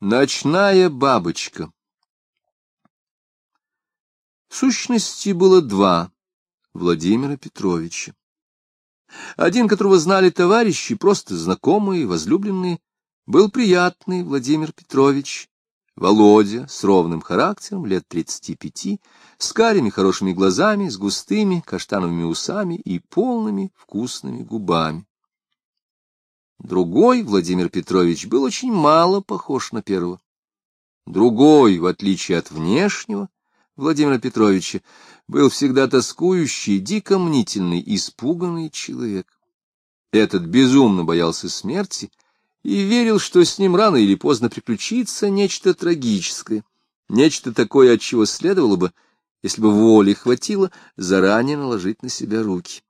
Ночная бабочка В сущности было два Владимира Петровича. Один, которого знали товарищи, просто знакомые, возлюбленные, был приятный Владимир Петрович, Володя, с ровным характером, лет тридцати пяти, с карими хорошими глазами, с густыми каштановыми усами и полными вкусными губами. Другой, Владимир Петрович, был очень мало похож на первого. Другой, в отличие от внешнего, Владимира Петровича, был всегда тоскующий, дико мнительный, испуганный человек. Этот безумно боялся смерти и верил, что с ним рано или поздно приключится нечто трагическое, нечто такое, от чего следовало бы, если бы воли хватило, заранее наложить на себя руки.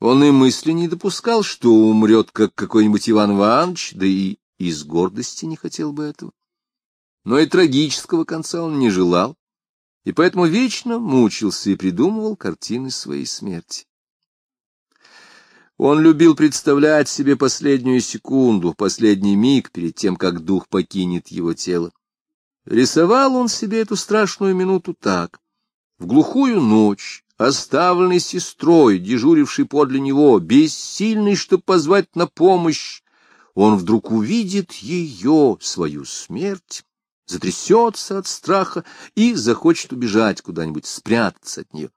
Он и мысли не допускал, что умрет, как какой-нибудь Иван Иванович, да и из гордости не хотел бы этого. Но и трагического конца он не желал, и поэтому вечно мучился и придумывал картины своей смерти. Он любил представлять себе последнюю секунду, последний миг перед тем, как дух покинет его тело. Рисовал он себе эту страшную минуту так. В глухую ночь, оставленный сестрой, дежуривший подле него, бессильный, чтобы позвать на помощь, он вдруг увидит ее, свою смерть, затрясется от страха и захочет убежать куда-нибудь, спрятаться от нее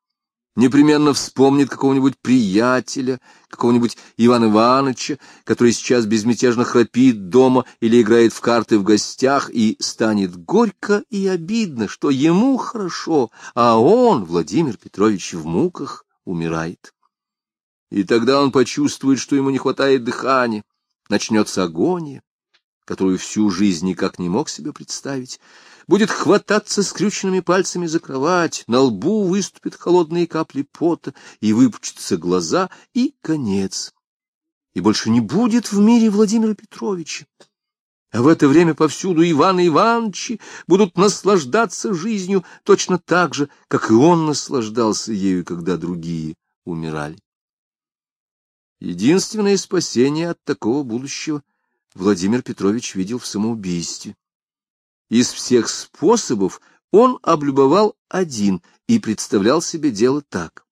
непременно вспомнит какого-нибудь приятеля, какого-нибудь Ивана Ивановича, который сейчас безмятежно храпит дома или играет в карты в гостях, и станет горько и обидно, что ему хорошо, а он, Владимир Петрович, в муках умирает. И тогда он почувствует, что ему не хватает дыхания, начнется агония, которую всю жизнь никак не мог себе представить, будет хвататься скрюченными пальцами за кровать, на лбу выступят холодные капли пота, и выпучатся глаза, и конец. И больше не будет в мире Владимира Петровича. А в это время повсюду Иван Ивановичи будут наслаждаться жизнью точно так же, как и он наслаждался ею, когда другие умирали. Единственное спасение от такого будущего Владимир Петрович видел в самоубийстве. Из всех способов он облюбовал один и представлял себе дело так.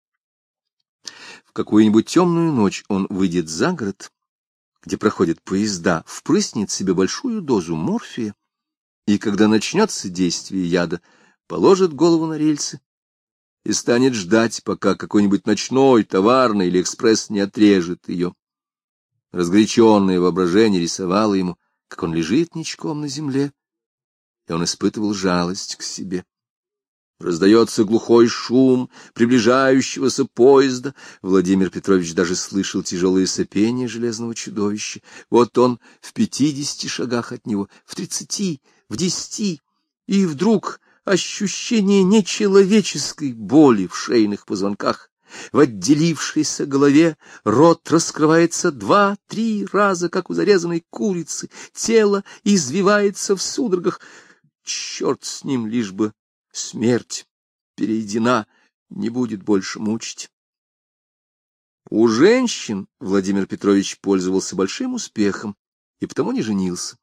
В какую-нибудь темную ночь он выйдет за город, где проходят поезда, впрыснет себе большую дозу морфия, и когда начнется действие яда, положит голову на рельсы и станет ждать, пока какой-нибудь ночной, товарный или экспресс не отрежет ее. Разгоряченное воображение рисовало ему, как он лежит ничком на земле, и он испытывал жалость к себе. Раздается глухой шум приближающегося поезда. Владимир Петрович даже слышал тяжелые сопения железного чудовища. Вот он в пятидесяти шагах от него, в тридцати, в десяти, и вдруг ощущение нечеловеческой боли в шейных позвонках. В отделившейся голове рот раскрывается два-три раза, как у зарезанной курицы, тело извивается в судорогах. Черт с ним, лишь бы смерть перейдена, не будет больше мучить. У женщин Владимир Петрович пользовался большим успехом и потому не женился.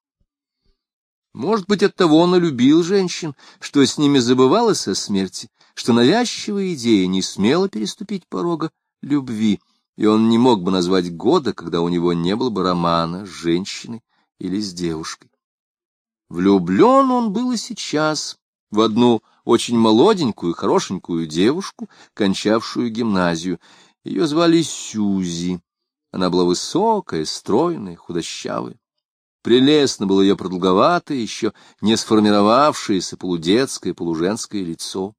Может быть, оттого он и любил женщин, что с ними забывалось о смерти, что навязчивая идея не смела переступить порога любви, и он не мог бы назвать года, когда у него не было бы романа с женщиной или с девушкой. Влюблен он был и сейчас в одну очень молоденькую, хорошенькую девушку, кончавшую гимназию. Ее звали Сюзи. Она была высокая, стройная, худощавая. Прелестно было ее продолговатое, еще не сформировавшееся полудетское, полуженское лицо.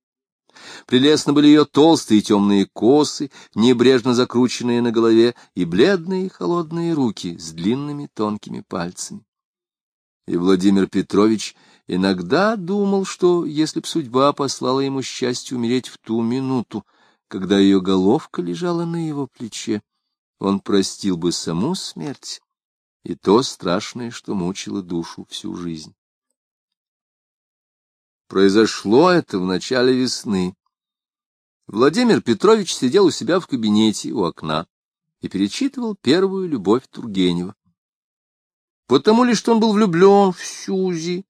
Прелестно были ее толстые темные косы, небрежно закрученные на голове, и бледные холодные руки с длинными тонкими пальцами и Владимир Петрович иногда думал, что если б судьба послала ему счастье умереть в ту минуту, когда ее головка лежала на его плече, он простил бы саму смерть и то страшное, что мучило душу всю жизнь. Произошло это в начале весны. Владимир Петрович сидел у себя в кабинете у окна и перечитывал первую любовь Тургенева. Потому ли, что он был влюблен в Сюзи,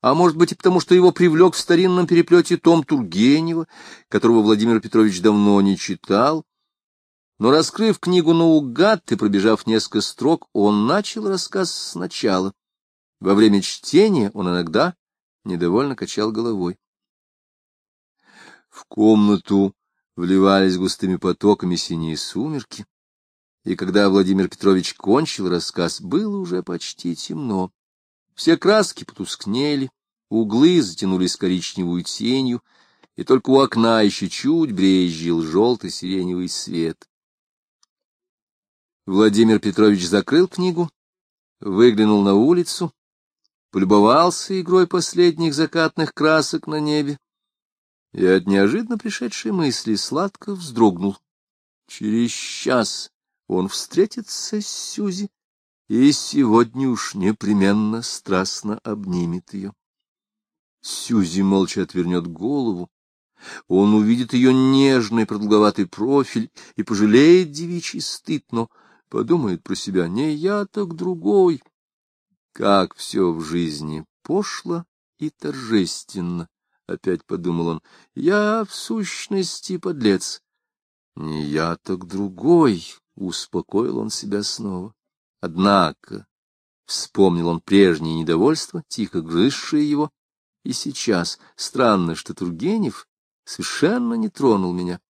а может быть и потому, что его привлек в старинном переплете том Тургенева, которого Владимир Петрович давно не читал. Но, раскрыв книгу наугад и пробежав несколько строк, он начал рассказ сначала. Во время чтения он иногда недовольно качал головой. В комнату вливались густыми потоками синие сумерки, и когда Владимир Петрович кончил рассказ, было уже почти темно. Все краски потускнели, углы затянулись коричневую тенью, и только у окна еще чуть брезжил желтый сиреневый свет. Владимир Петрович закрыл книгу, выглянул на улицу, полюбовался игрой последних закатных красок на небе и от неожиданно пришедшей мысли сладко вздрогнул. Через час он встретится с Сюзи и сегодня уж непременно страстно обнимет ее. Сюзи молча отвернет голову, он увидит ее нежный продолговатый профиль и пожалеет девичий стыд, но подумает про себя, не я, так другой. Как все в жизни пошло и торжественно, — опять подумал он, — я в сущности подлец. Не я, так другой, — успокоил он себя снова. Однако вспомнил он прежнее недовольство, тихо грызшее его, и сейчас странно, что Тургенев совершенно не тронул меня.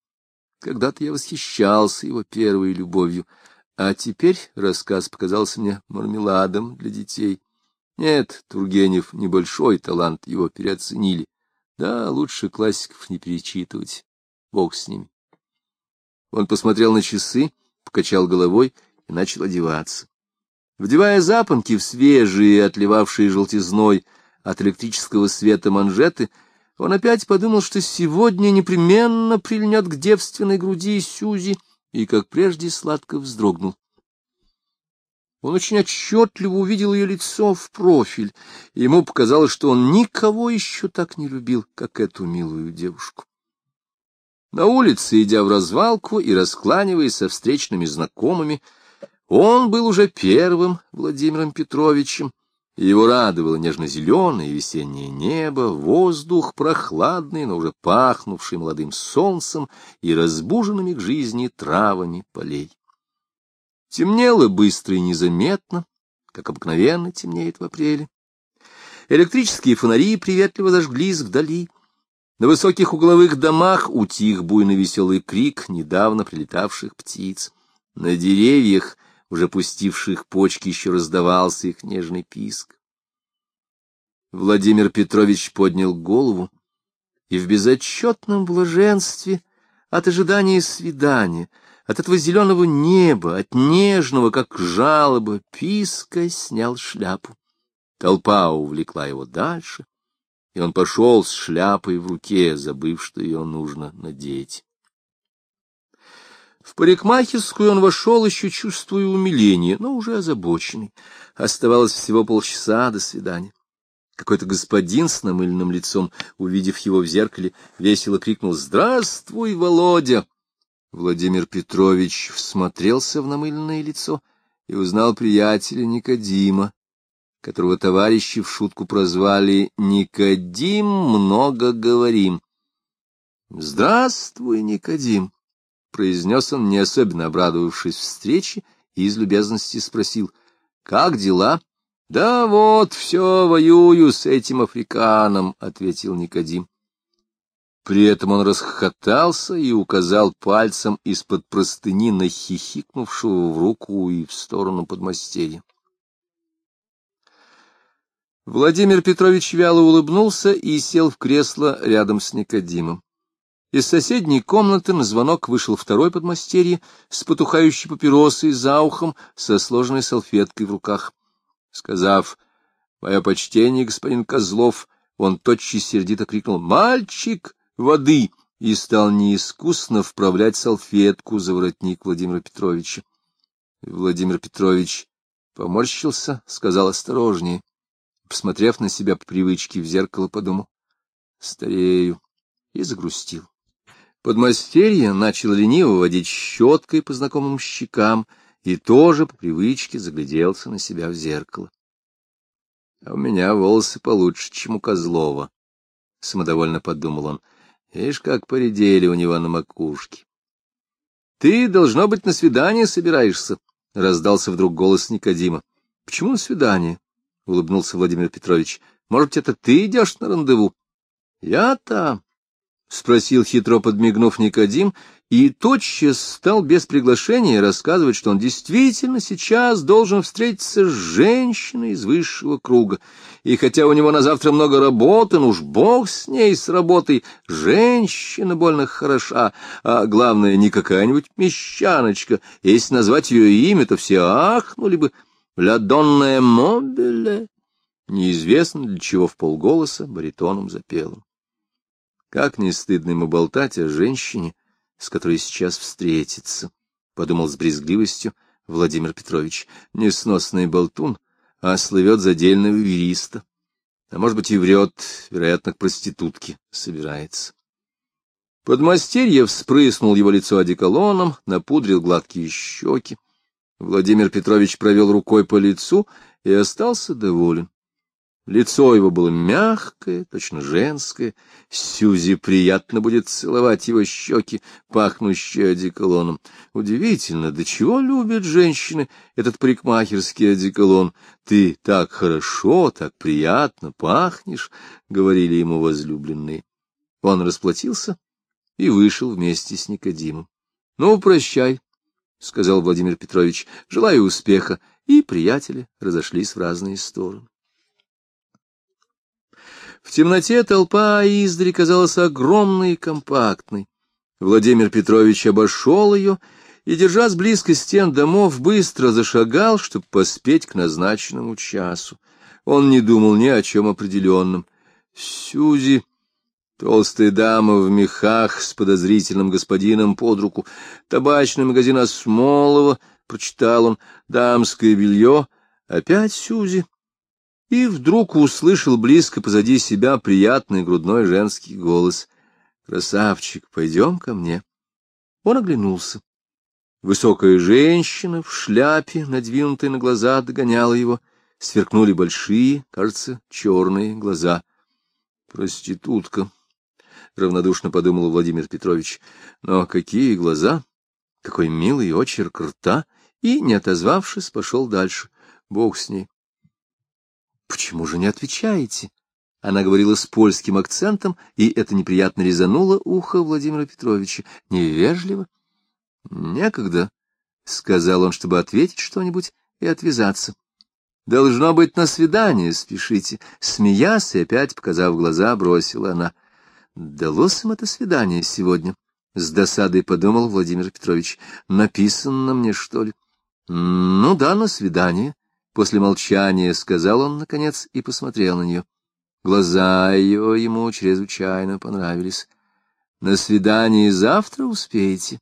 Когда-то я восхищался его первой любовью, а теперь рассказ показался мне мармеладом для детей. Нет, Тургенев небольшой талант, его переоценили. Да, лучше классиков не перечитывать. Бог с ними. Он посмотрел на часы, покачал головой и начал одеваться. Вдевая запонки в свежие, отливавшие желтизной от электрического света манжеты, он опять подумал, что сегодня непременно прильнет к девственной груди Сюзи, и, как прежде, сладко вздрогнул. Он очень отчетливо увидел ее лицо в профиль, и ему показалось, что он никого еще так не любил, как эту милую девушку. На улице, идя в развалку и раскланиваясь со встречными знакомыми, он был уже первым Владимиром Петровичем, и его радовало нежно-зеленое весеннее небо, воздух прохладный, но уже пахнувший молодым солнцем и разбуженными к жизни травами полей. Темнело быстро и незаметно, как обыкновенно темнеет в апреле. Электрические фонари приветливо зажглись вдали. На высоких угловых домах утих буйно веселый крик недавно прилетавших птиц. На деревьях уже пустивших почки, еще раздавался их нежный писк. Владимир Петрович поднял голову и в безотчетном блаженстве от ожидания свидания, от этого зеленого неба, от нежного, как жалоба, писка снял шляпу. Толпа увлекла его дальше, и он пошел с шляпой в руке, забыв, что ее нужно надеть. В парикмахерскую он вошел, еще чувствуя умиление, но уже озабоченный. Оставалось всего полчаса до свидания. Какой-то господин с намыленным лицом, увидев его в зеркале, весело крикнул «Здравствуй, Володя!». Владимир Петрович всмотрелся в намыленное лицо и узнал приятеля Никодима, которого товарищи в шутку прозвали «Никодим, много говорим». «Здравствуй, Никодим!» — произнес он, не особенно обрадовавшись встрече, и из любезности спросил, — Как дела? — Да вот, все воюю с этим африканом, — ответил Никодим. При этом он расхохотался и указал пальцем из-под простыни на хихикнувшего в руку и в сторону подмастерья. Владимир Петрович вяло улыбнулся и сел в кресло рядом с Никодимом. Из соседней комнаты на звонок вышел второй подмастерье с потухающей папиросой за ухом, со сложенной салфеткой в руках. Сказав «Мое почтение, господин Козлов», он тотчас сердито крикнул «Мальчик, воды!» и стал неискусно вправлять салфетку за воротник Владимира Петровича. Владимир Петрович поморщился, сказал осторожнее. Посмотрев на себя по привычке в зеркало, подумал «Старею» и загрустил. Подмастерье начал лениво водить щеткой по знакомым щекам и тоже по привычке загляделся на себя в зеркало. А у меня волосы получше, чем у Козлова, — самодовольно подумал он. Ишь, как поредели у него на макушке. — Ты, должно быть, на свидание собираешься, — раздался вдруг голос Никодима. — Почему на свидание? — улыбнулся Владимир Петрович. — Может, это ты идешь на рандеву? — Я-то, — спросил хитро подмигнув Никодим, и тотчас стал без приглашения рассказывать, что он действительно сейчас должен встретиться с женщиной из высшего круга. И хотя у него на завтра много работы, ну уж бог с ней, с работой, женщина больно хороша, а главное, не какая-нибудь мещаночка. Если назвать ее имя, то все ахнули бы «Ля Донная Мобиле». Неизвестно для чего в полголоса баритоном запел. Как не стыдно ему болтать о женщине, с которой сейчас встретится, — подумал с брезгливостью Владимир Петрович. Несносный болтун, а слывет за дельного юриста. А может быть и врет, вероятно, к проститутке собирается. Подмастерье спрыснул его лицо одеколоном, напудрил гладкие щеки. Владимир Петрович провел рукой по лицу и остался доволен. Лицо его было мягкое, точно женское. Сюзи приятно будет целовать его щеки, пахнущие одеколоном. Удивительно, до чего любят женщины этот парикмахерский одеколон. Ты так хорошо, так приятно пахнешь, — говорили ему возлюбленные. Он расплатился и вышел вместе с Никодимом. — Ну, прощай, — сказал Владимир Петрович, — желаю успеха. И приятели разошлись в разные стороны. В темноте толпа издали казалась огромной и компактной. Владимир Петрович обошел ее и, держась близко стен домов, быстро зашагал, чтобы поспеть к назначенному часу. Он не думал ни о чем определенном. Сюзи, толстая дама в мехах с подозрительным господином под руку, табачный магазин Осмолова, прочитал он, дамское белье, опять Сюзи и вдруг услышал близко позади себя приятный грудной женский голос. «Красавчик, пойдем ко мне». Он оглянулся. Высокая женщина в шляпе, надвинутой на глаза, догоняла его. Сверкнули большие, кажется, черные глаза. «Проститутка», — равнодушно подумал Владимир Петрович. «Но какие глаза! Какой милый очерк рта!» И, не отозвавшись, пошел дальше. Бог с ней. Почему же не отвечаете? Она говорила с польским акцентом, и это неприятно резануло ухо Владимира Петровича. Невежливо. Некогда, — сказал он, чтобы ответить что-нибудь и отвязаться. Должно быть, на свидание спешите. Смеясь и опять, показав глаза, бросила она. Далось им это свидание сегодня. С досадой подумал Владимир Петрович. Написано мне, что ли? Ну да, на свидание. После молчания сказал он, наконец, и посмотрел на нее. Глаза ее ему чрезвычайно понравились. — На свидание завтра успеете?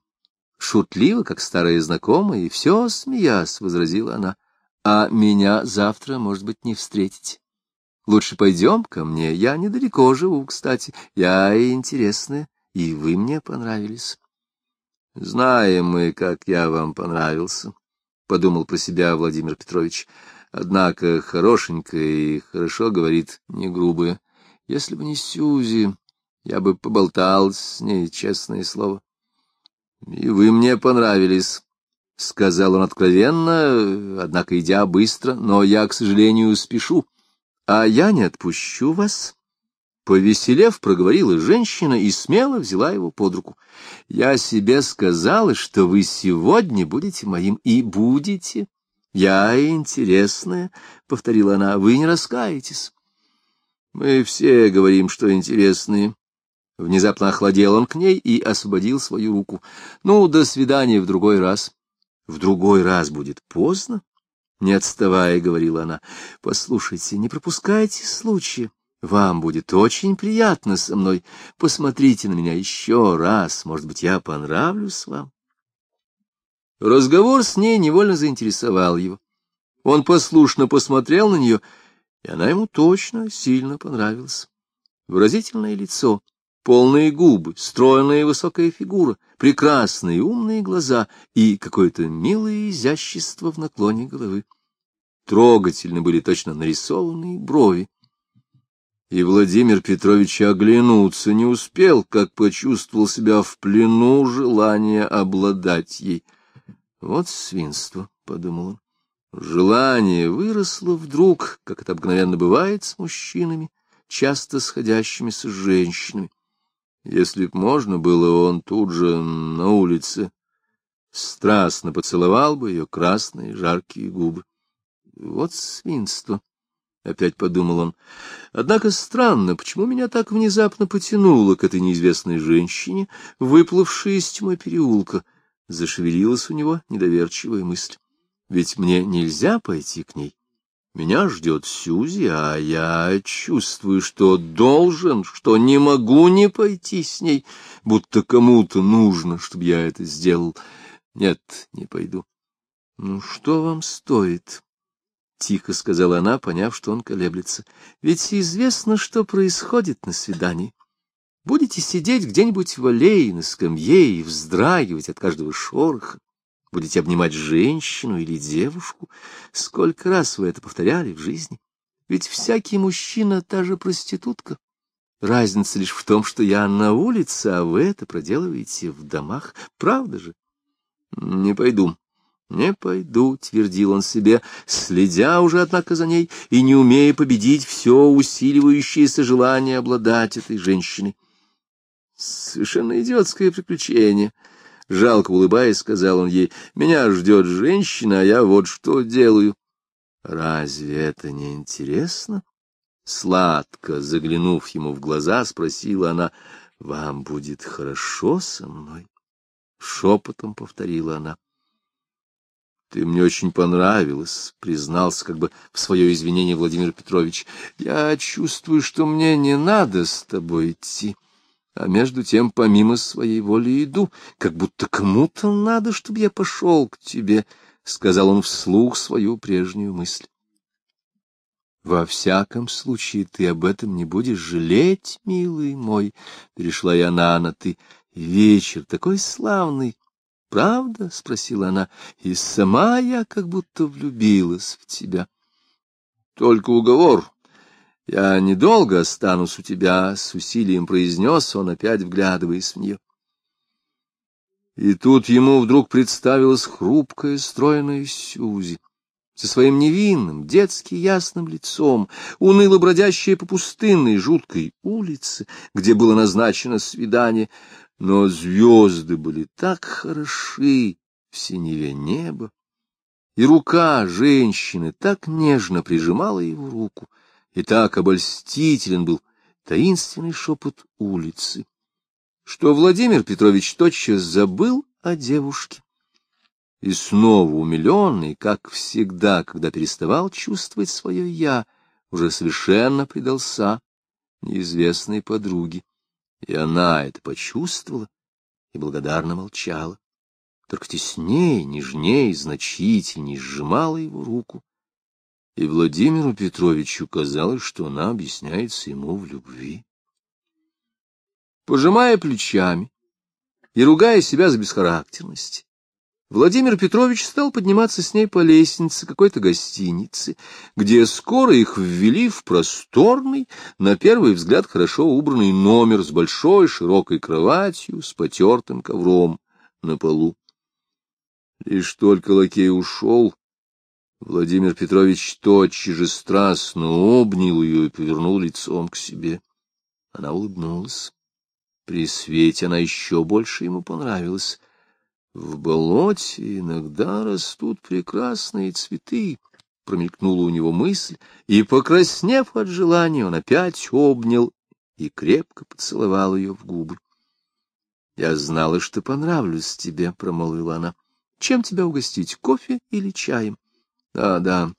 Шутливо, как старая знакомая, и все, смеясь, — возразила она. — А меня завтра, может быть, не встретите. Лучше пойдем ко мне, я недалеко живу, кстати. Я интересная, и вы мне понравились. Знаем мы, как я вам понравился. — подумал про себя Владимир Петрович. Однако хорошенькая и хорошо говорит, не грубая. Если бы не Сюзи, я бы поболтал с ней, честное слово. — И вы мне понравились, — сказал он откровенно, однако идя быстро, но я, к сожалению, спешу. — А я не отпущу вас. Повеселев, проговорила женщина и смело взяла его под руку. — Я себе сказала, что вы сегодня будете моим, и будете. Я интересная, — повторила она, — вы не раскаетесь. — Мы все говорим, что интересные. Внезапно охладел он к ней и освободил свою руку. — Ну, до свидания в другой раз. — В другой раз будет поздно. Не отставая, — говорила она, — послушайте, не пропускайте случая. Вам будет очень приятно со мной. Посмотрите на меня еще раз. Может быть, я понравлюсь вам. Разговор с ней невольно заинтересовал его. Он послушно посмотрел на нее, и она ему точно сильно понравилась. Выразительное лицо, полные губы, стройная высокая фигура, прекрасные умные глаза и какое-то милое изящество в наклоне головы. трогательно были точно нарисованные брови. И Владимир Петрович оглянуться не успел, как почувствовал себя в плену желания обладать ей. Вот свинство, — подумал он. Желание выросло вдруг, как это обыкновенно бывает с мужчинами, часто сходящимися с женщинами. Если б можно было, он тут же на улице страстно поцеловал бы ее красные жаркие губы. Вот свинство, — опять подумал он. Однако странно, почему меня так внезапно потянуло к этой неизвестной женщине, выплывшей из тьмы переулка. Зашевелилась у него недоверчивая мысль. Ведь мне нельзя пойти к ней. Меня ждет Сюзи, а я чувствую, что должен, что не могу не пойти с ней, будто кому-то нужно, чтобы я это сделал. Нет, не пойду. — Ну, что вам стоит? — тихо сказала она, поняв, что он колеблется. — Ведь известно, что происходит на свидании. Будете сидеть где-нибудь в аллее на скамье и вздрагивать от каждого шороха будете обнимать женщину или девушку. Сколько раз вы это повторяли в жизни? Ведь всякий мужчина — та же проститутка. Разница лишь в том, что я на улице, а вы это проделываете в домах. Правда же? Не пойду. Не пойду, — твердил он себе, следя уже, однако, за ней и не умея победить все усиливающееся желание обладать этой женщиной. Совершенно идиотское приключение — Жалко улыбаясь, сказал он ей, — меня ждет женщина, а я вот что делаю. Разве это не интересно? Сладко заглянув ему в глаза, спросила она, — вам будет хорошо со мной? Шепотом повторила она. — Ты мне очень понравилась, — признался как бы в свое извинение Владимир Петрович. — Я чувствую, что мне не надо с тобой идти а между тем помимо своей воли иду, как будто кому-то надо, чтобы я пошел к тебе, — сказал он вслух свою прежнюю мысль. Во всяком случае, ты об этом не будешь жалеть, милый мой, — перешла я на на ты. Вечер такой славный, правда? — спросила она. И сама я как будто влюбилась в тебя. Только уговор, — Я недолго останусь у тебя, — с усилием произнес он, опять вглядываясь в нее. И тут ему вдруг представилась хрупкая, стройная Сюзи, со своим невинным, детски ясным лицом, уныло бродящая по пустынной, жуткой улице, где было назначено свидание, но звезды были так хороши в синеве неба, и рука женщины так нежно прижимала его руку, и так обольстителен был таинственный шепот улицы, что Владимир Петрович тотчас забыл о девушке. И снова умиленный, как всегда, когда переставал чувствовать свое «я», уже совершенно предался неизвестной подруге. И она это почувствовала и благодарно молчала. Только теснее, нежнее, значительнее сжимала его руку и Владимиру Петровичу казалось, что она объясняется ему в любви. Пожимая плечами и ругая себя за бесхарактерность, Владимир Петрович стал подниматься с ней по лестнице какой-то гостиницы, где скоро их ввели в просторный, на первый взгляд хорошо убранный номер с большой широкой кроватью, с потертым ковром на полу. Лишь только лакей ушел, Владимир Петрович тотчас же страстно обнял ее и повернул лицом к себе. Она улыбнулась. При свете она еще больше ему понравилась. В болоте иногда растут прекрасные цветы, промелькнула у него мысль, и, покраснев от желания, он опять обнял и крепко поцеловал ее в губы. — Я знала, что понравлюсь тебе, — промолвила она. — Чем тебя угостить, кофе или чаем? Да, да,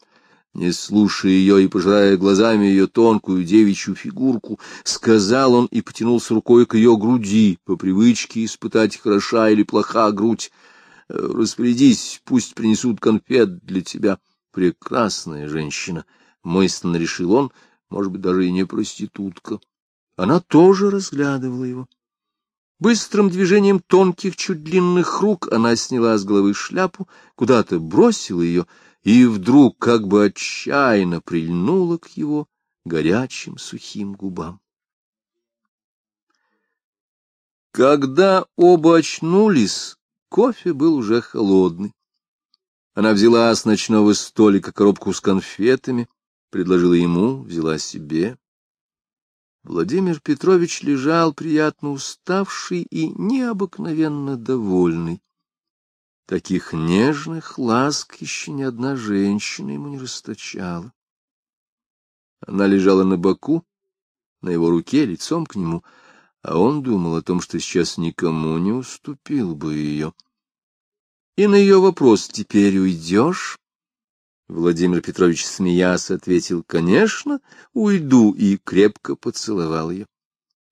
не слушая ее и пожирая глазами ее тонкую девичью фигурку, сказал он и потянулся рукой к ее груди, по привычке испытать, хороша или плоха грудь. Распорядись, пусть принесут конфет для тебя. Прекрасная женщина, мысленно решил он, может быть, даже и не проститутка. Она тоже разглядывала его. Быстрым движением тонких, чуть длинных рук она сняла с головы шляпу, куда-то бросила ее — и вдруг как бы отчаянно прильнула к его горячим сухим губам. Когда оба очнулись, кофе был уже холодный. Она взяла с ночного столика коробку с конфетами, предложила ему, взяла себе. Владимир Петрович лежал приятно уставший и необыкновенно довольный. Таких нежных ласк еще ни одна женщина ему не расточала. Она лежала на боку, на его руке, лицом к нему, а он думал о том, что сейчас никому не уступил бы ее. И на ее вопрос «Теперь уйдешь?» Владимир Петрович, смеясь, ответил, «Конечно, уйду», и крепко поцеловал ее.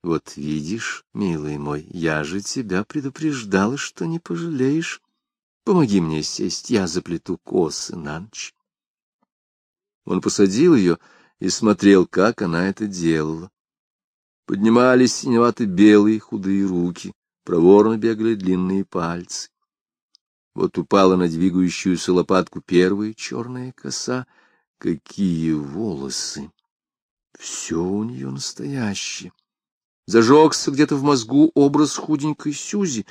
«Вот видишь, милый мой, я же тебя предупреждала, что не пожалеешь. Помоги мне сесть, я заплету косы на ночь». Он посадил ее и смотрел, как она это делала. Поднимались синевато-белые худые руки, проворно бегали длинные пальцы. Вот упала на двигающуюся лопатку первая черная коса. Какие волосы! Все у нее настоящее. Зажегся где-то в мозгу образ худенькой Сюзи,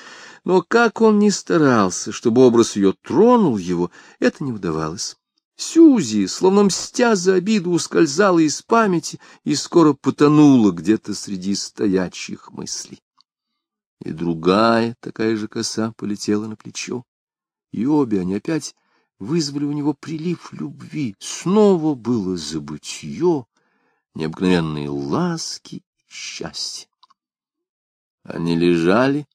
но как он ни старался, чтобы образ ее тронул его, это не удавалось. Сюзи, словно мстя за обиду, ускользала из памяти и скоро потонула где-то среди стоячих мыслей. И другая такая же коса полетела на плечо и обе они опять вызвали у него прилив любви. Снова было забытье, необыкновенные ласки счастье. Они лежали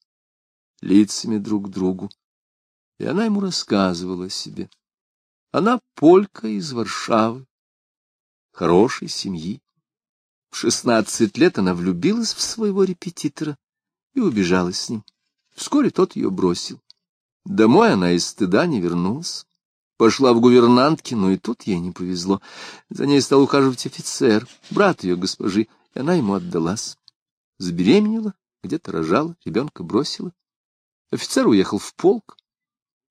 лицами друг к другу, и она ему рассказывала о себе. Она полька из Варшавы, хорошей семьи. В шестнадцать лет она влюбилась в своего репетитора и убежала с ним. Вскоре тот ее бросил. Домой она из стыда не вернулась. Пошла в гувернантки, но и тут ей не повезло. За ней стал ухаживать офицер, брат ее госпожи, она ему отдалась. Забеременела, где-то рожала, ребенка бросила. Офицер уехал в полк.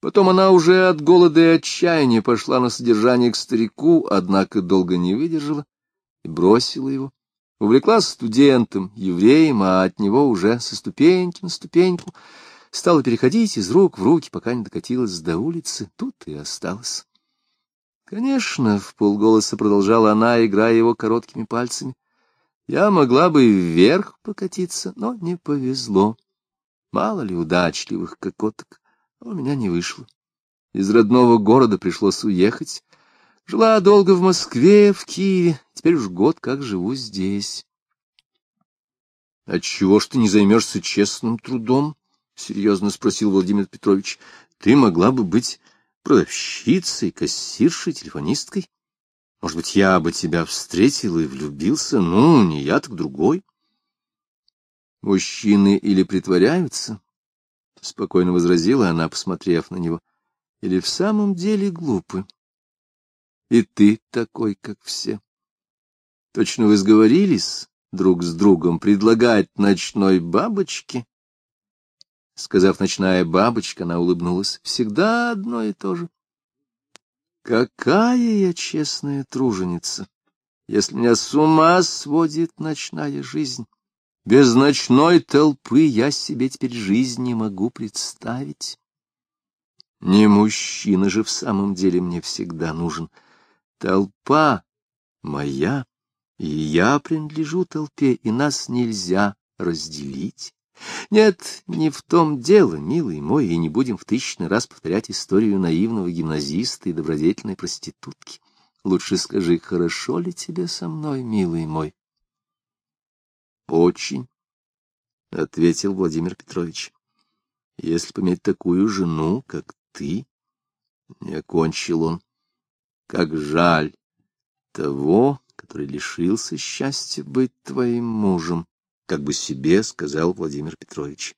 Потом она уже от голода и отчаяния пошла на содержание к старику, однако долго не выдержала и бросила его. Увлеклась студентом, евреем, а от него уже со ступеньки на ступеньку — стала переходить из рук в руки, пока не докатилась до улицы, тут и осталась. Конечно, в полголоса продолжала она, играя его короткими пальцами. Я могла бы вверх покатиться, но не повезло. Мало ли удачливых кокоток, а у меня не вышло. Из родного города пришлось уехать. Жила долго в Москве, в Киеве, теперь уж год как живу здесь. — Отчего ж ты не займешься честным трудом? — серьезно спросил Владимир Петрович, — ты могла бы быть продавщицей, кассиршей, телефонисткой? Может быть, я бы тебя встретил и влюбился? Ну, не я, так другой. Мужчины или притворяются, — спокойно возразила она, посмотрев на него, — или в самом деле глупы. И ты такой, как все. Точно вы сговорились друг с другом предлагать ночной бабочке Сказав «ночная бабочка», она улыбнулась. Всегда одно и то же. Какая я честная труженица, если меня с ума сводит ночная жизнь. Без ночной толпы я себе теперь жизнь не могу представить. Не мужчина же в самом деле мне всегда нужен. Толпа моя, и я принадлежу толпе, и нас нельзя разделить. Нет, не в том дело, милый мой, и не будем в тысячный раз повторять историю наивного гимназиста и добродетельной проститутки. Лучше скажи, хорошо ли тебе со мной, милый мой? Очень, — ответил Владимир Петрович. Если пометь такую жену, как ты, — не окончил он, — как жаль того, который лишился счастья быть твоим мужем как бы себе сказал Владимир Петрович.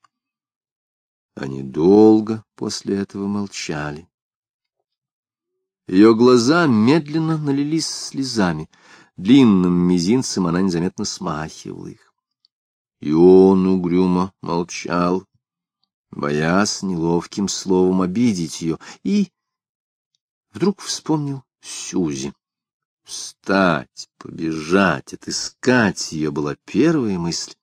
Они долго после этого молчали. Ее глаза медленно налились слезами. Длинным мизинцем она незаметно смахивала их. И он угрюмо молчал, боясь неловким словом обидеть ее, и вдруг вспомнил Сюзи. Встать, побежать, отыскать ее была первая мысль.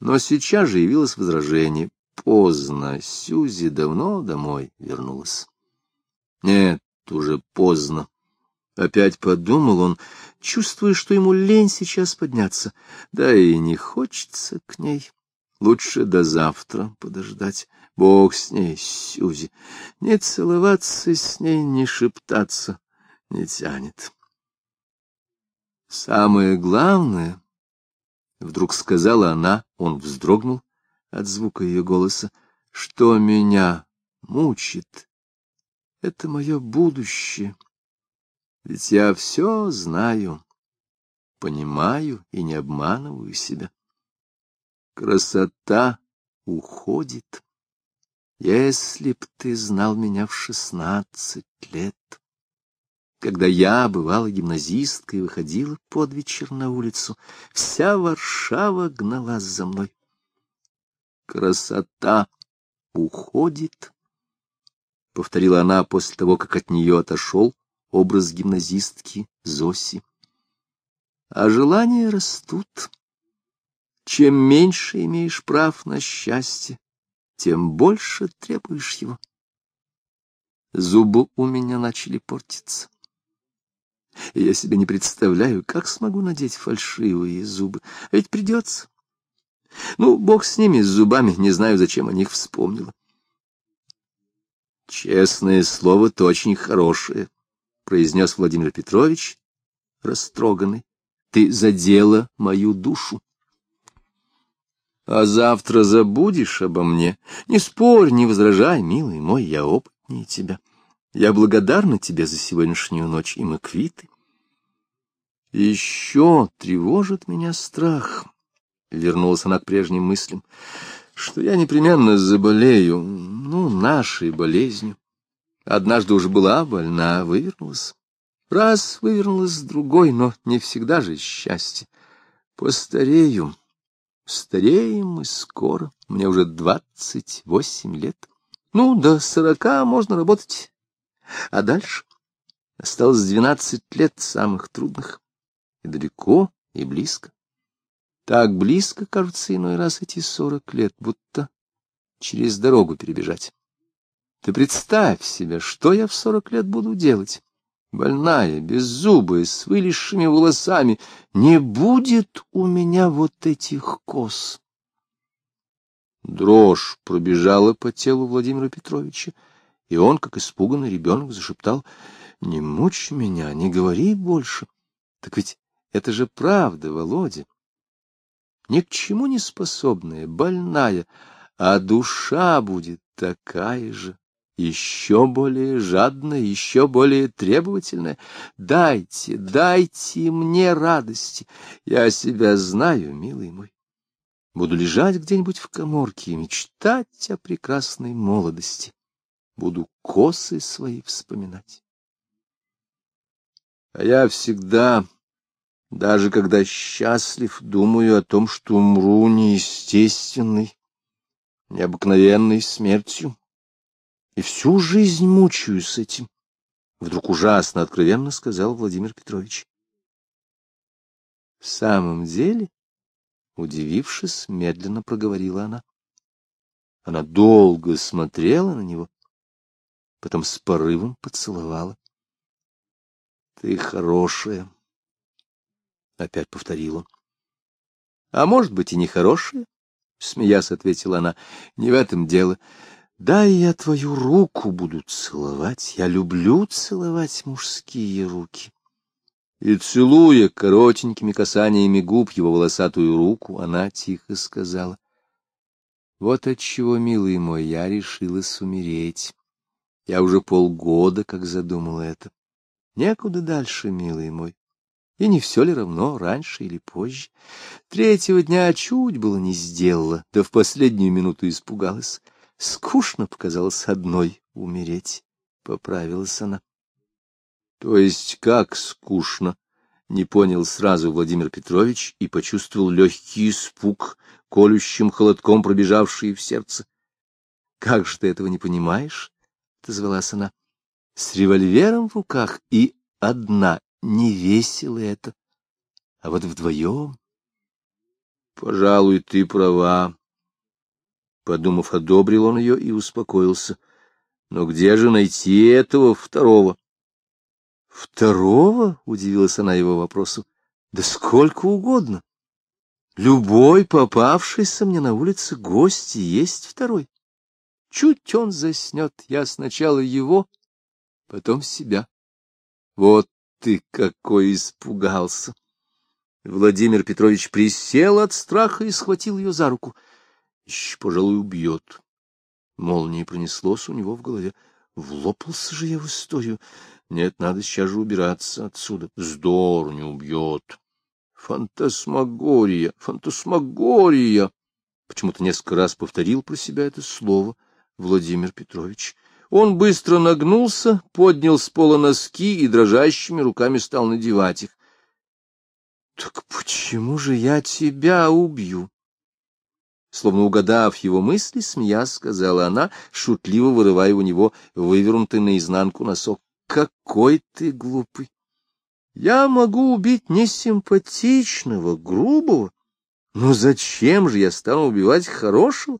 Но сейчас же явилось возражение. Поздно, Сюзи давно домой вернулась. Нет, уже поздно. Опять подумал он, чувствуя, что ему лень сейчас подняться. Да и не хочется к ней. Лучше до завтра подождать. Бог с ней, Сюзи. Не целоваться с ней, не шептаться не тянет. Самое главное, — вдруг сказала она, он вздрогнул от звука ее голоса, — что меня мучит, это мое будущее. Ведь я все знаю, понимаю и не обманываю себя. Красота уходит. Если б ты знал меня в шестнадцать лет, когда я бывала гимназисткой выходила под вечер на улицу, вся Варшава гналась за мной. Красота уходит, — повторила она после того, как от нее отошел образ гимназистки Зоси. А желания растут. Чем меньше имеешь прав на счастье, тем больше требуешь его. Зубы у меня начали портиться. Я себе не представляю, как смогу надеть фальшивые зубы. А ведь придется. Ну, бог с ними, с зубами, не знаю, зачем о них вспомнила. Честное слово, то очень хорошее, произнес Владимир Петрович, растроганный. Ты задела мою душу. А завтра забудешь обо мне. Не спорь, не возражай, милый мой, я опытнее тебя. Я благодарна тебе за сегодняшнюю ночь, и мы квиты. Еще тревожит меня страх, — вернулась она к прежним мыслям, — что я непременно заболею, ну, нашей болезнью. Однажды уже была больна, вывернулась. Раз вывернулась, другой, но не всегда же счастье. Постарею. Стареем мы скоро. Мне уже двадцать восемь лет. Ну, до сорока можно работать. А дальше? Осталось двенадцать лет самых трудных. И далеко, и близко. Так близко, кажется, иной раз эти сорок лет, будто через дорогу перебежать. Ты представь себе, что я в сорок лет буду делать. Больная, беззубая, с вылезшими волосами. Не будет у меня вот этих кос. Дрожь пробежала по телу Владимира Петровича, и он, как испуганный ребенок, зашептал, «Не мучь меня, не говори больше. Так ведь это же правда, Володя. Ни к чему не способная, больная, а душа будет такая же еще более жадная, еще более требовательная. Дайте, дайте мне радости. Я себя знаю, милый мой. Буду лежать где-нибудь в коморке и мечтать о прекрасной молодости. Буду косы свои вспоминать. А я всегда, даже когда счастлив, думаю о том, что умру неестественной, необыкновенной смертью и всю жизнь мучаюсь с этим. Вдруг ужасно откровенно сказал Владимир Петрович. В самом деле, удивившись, медленно проговорила она. Она долго смотрела на него, потом с порывом поцеловала. — Ты хорошая, — опять повторил он. — А может быть, и не хорошая, — смеясь ответила она. — Не в этом дело. Дай я твою руку буду целовать. Я люблю целовать мужские руки. И, целуя коротенькими касаниями губ его волосатую руку, она тихо сказала. Вот отчего, милый мой, я решилась умереть. Я уже полгода как задумала это. Некуда дальше, милый мой. И не все ли равно, раньше или позже? Третьего дня чуть было не сделала, да в последнюю минуту испугалась. Скучно показалось одной умереть, — поправилась она. — То есть как скучно? — не понял сразу Владимир Петрович и почувствовал легкий испуг, колющим холодком пробежавший в сердце. — Как же ты этого не понимаешь? — отозвалась она. с револьвером в руках, и одна, не весело это, а вот вдвоем. Пожалуй, ты права. Подумав, одобрил он ее и успокоился. Но где же найти этого второго? Второго? — удивилась она его вопросу. Да сколько угодно. Любой попавшийся мне на улице гость есть второй. Чуть он заснет, я сначала его, потом себя. Вот ты какой испугался! Владимир Петрович присел от страха и схватил ее за руку. Еще, пожалуй, убьет. Молнией пронеслось у него в голове. Влопался же я в историю. Нет, надо сейчас же убираться отсюда. Здор не убьет. Фантасмагория, фантасмагория! Почему-то несколько раз повторил про себя это слово Владимир Петрович. Он быстро нагнулся, поднял с пола носки и дрожащими руками стал надевать их. — Так почему же я тебя убью? Словно угадав его мысли, смеясь, сказала она, шутливо вырывая у него вывернутый наизнанку носок. — Какой ты глупый! Я могу убить несимпатичного, грубого, но зачем же я стану убивать хорошего?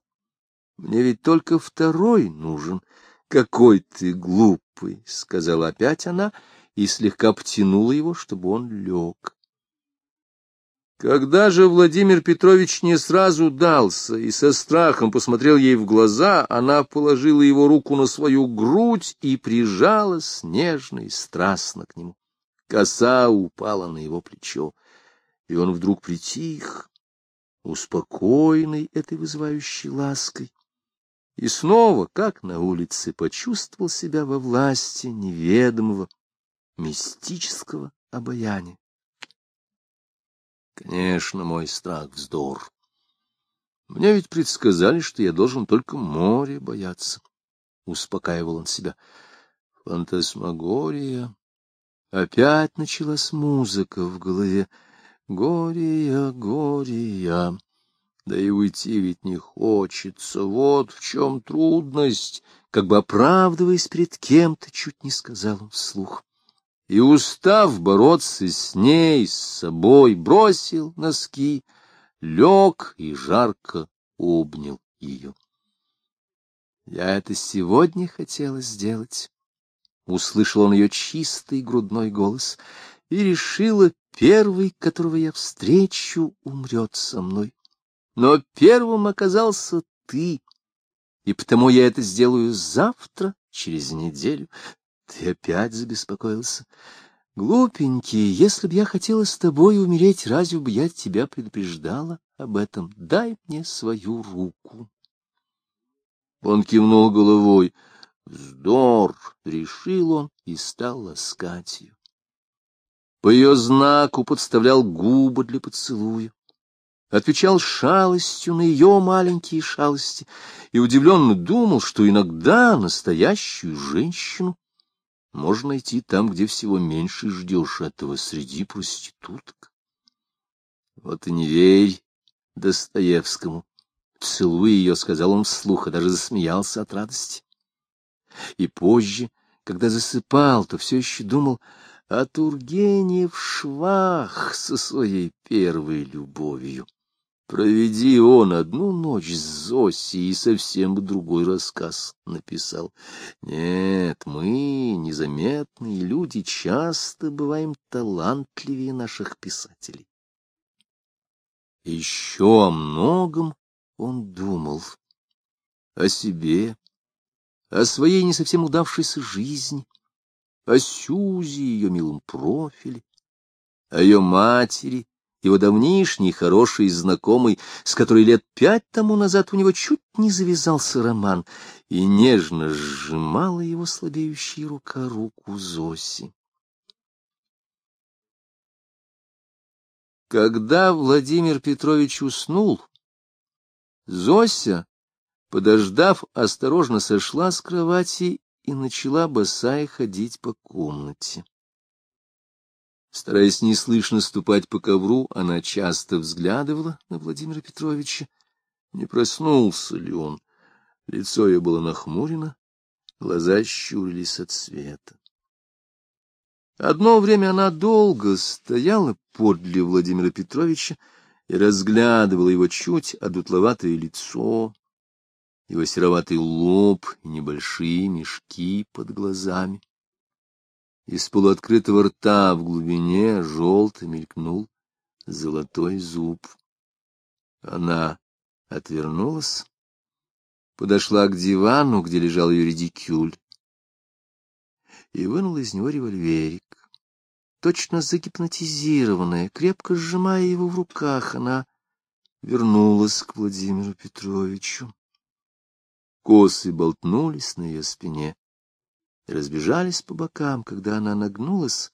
Мне ведь только второй нужен. Какой ты глупый, — сказала опять она и слегка потянула его, чтобы он лег. Когда же Владимир Петрович не сразу дался и со страхом посмотрел ей в глаза, она положила его руку на свою грудь и прижалась нежно и страстно к нему. Коса упала на его плечо, и он вдруг притих, успокоенный этой вызывающей лаской, и снова, как на улице, почувствовал себя во власти неведомого, мистического обаяния. Конечно, мой страх — вздор. Мне ведь предсказали, что я должен только море бояться. Успокаивал он себя. Фантасмагория. Опять началась музыка в голове. Гория, гория. Да и уйти ведь не хочется. Вот в чем трудность. Как бы оправдываясь перед кем-то, чуть не сказал он вслух и, устав бороться с ней, с собой, бросил носки, лег и жарко обнял ее. Я это сегодня хотела сделать. Услышал он ее чистый грудной голос и решила, первый, которого я встречу, умрет со мной. Но первым оказался ты, и потому я это сделаю завтра, через неделю. Ты опять забеспокоился. Глупенький, если б я хотела с тобой умереть, разве бы я тебя предупреждала об этом? Дай мне свою руку. Он кивнул головой. Вздор, решил он и стал ласкать ее. По ее знаку подставлял губы для поцелуя отвечал шалостью на ее маленькие шалости и удивленно думал, что иногда настоящую женщину можно найти там, где всего меньше ждешь этого, среди проституток. Вот и не верь Достоевскому. Целуя ее, сказал он вслух, и даже засмеялся от радости. И позже, когда засыпал, то все еще думал о Тургене в швах со своей первой любовью. Проведи он одну ночь с Зосей и совсем бы другой рассказ написал. Нет, мы, незаметные люди, часто бываем талантливее наших писателей. Еще о многом он думал. О себе, о своей не совсем удавшейся жизни, о Сюзе ее милом профиле, о ее матери, его давнишний хороший знакомый, с которой лет пять тому назад у него чуть не завязался роман, и нежно сжимала его слабеющая рука руку Зоси. Когда Владимир Петрович уснул, Зося, подождав, осторожно сошла с кровати и начала босая ходить по комнате. Стараясь неслышно ступать по ковру, она часто взглядывала на Владимира Петровича. Не проснулся ли он? Лицо ее было нахмурено, глаза щурились от света. Одно время она долго стояла подле Владимира Петровича и разглядывала его чуть одутловатое лицо, его сероватый лоб и небольшие мешки под глазами. Из полуоткрытого рта в глубине желто мелькнул золотой зуб. Она отвернулась, подошла к дивану, где лежал ее редикюль, и вынула из него револьверик. Точно загипнотизированная, крепко сжимая его в руках, она вернулась к Владимиру Петровичу. Косы болтнулись на ее спине разбежались по бокам, когда она нагнулась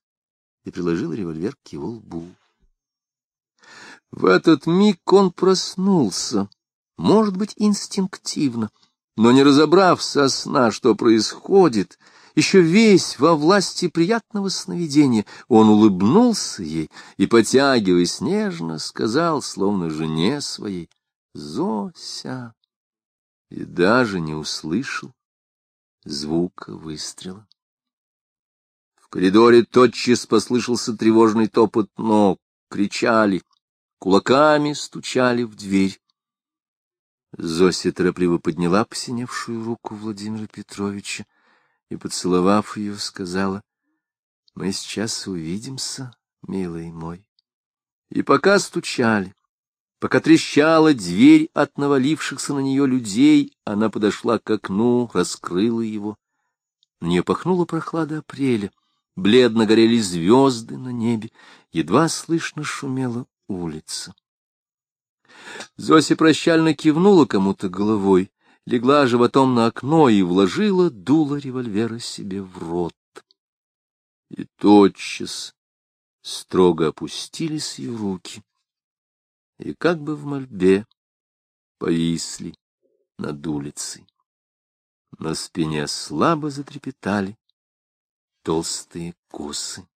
и приложила револьвер к его лбу. В этот миг он проснулся, может быть, инстинктивно, но не разобрав со сна, что происходит, еще весь во власти приятного сновидения, он улыбнулся ей и, потягиваясь нежно, сказал, словно жене своей, «Зося!» и даже не услышал звука выстрела. В коридоре тотчас послышался тревожный топот ног, кричали кулаками стучали в дверь. Зося торопливо подняла посиневшую руку Владимира Петровича и, поцеловав ее, сказала, — Мы сейчас увидимся, милый мой. И пока стучали, пока трещала дверь от навалившихся на нее людей, она подошла к окну, раскрыла его. На нее пахнула прохлада апреля, бледно горели звезды на небе, едва слышно шумела улица. Зося прощально кивнула кому-то головой, легла животом на окно и вложила дуло револьвера себе в рот. И тотчас строго опустились ее руки, и как бы в мольбе повисли над улицей. На спине слабо затрепетали толстые косы.